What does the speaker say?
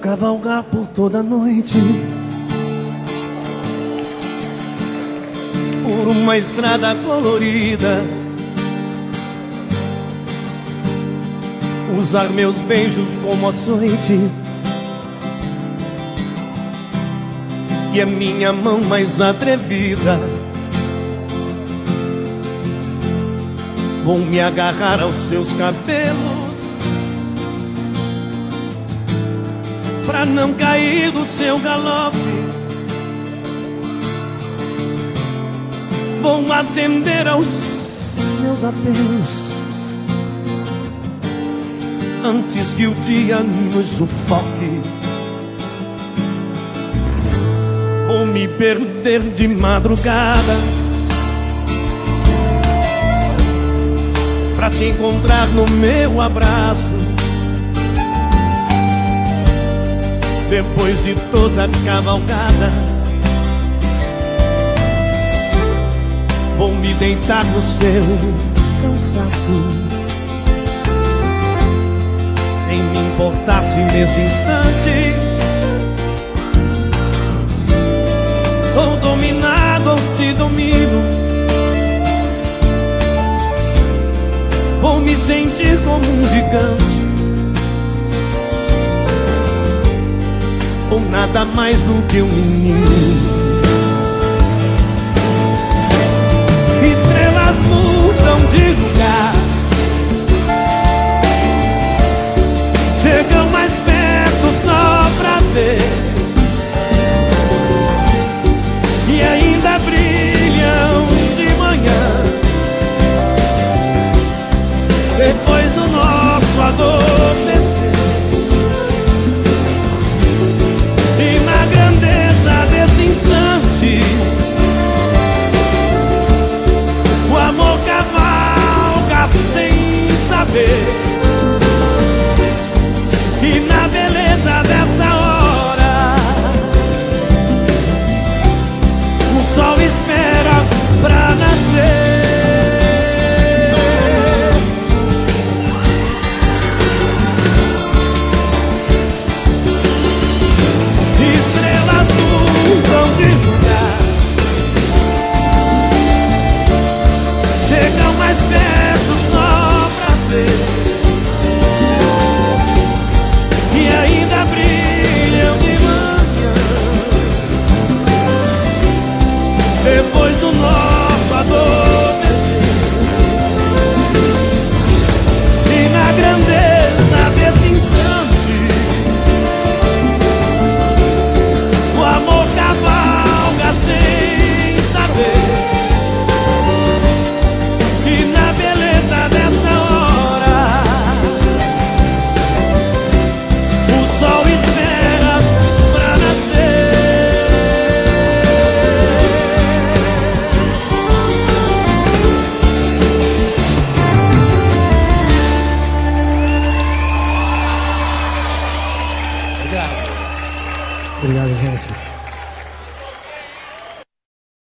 cavalgar por toda noite. Por uma estrada colorida. Usar meus beijos como açoite. E a minha mão mais atrevida. Vou me agarrar aos seus cabelos Pra não cair do seu galope. Vou atender aos meus apelos Antes que o dia nos sufoque. Vou me perder de madrugada Pra te encontrar no meu abraço depois de toda a cavalgada. Vou me deitar no seu cansaço, sem me importar se nesse instante sou dominado ou te domino. Vou me sentir como um gigante nada mais do que um menino. 对。Really, really handsome.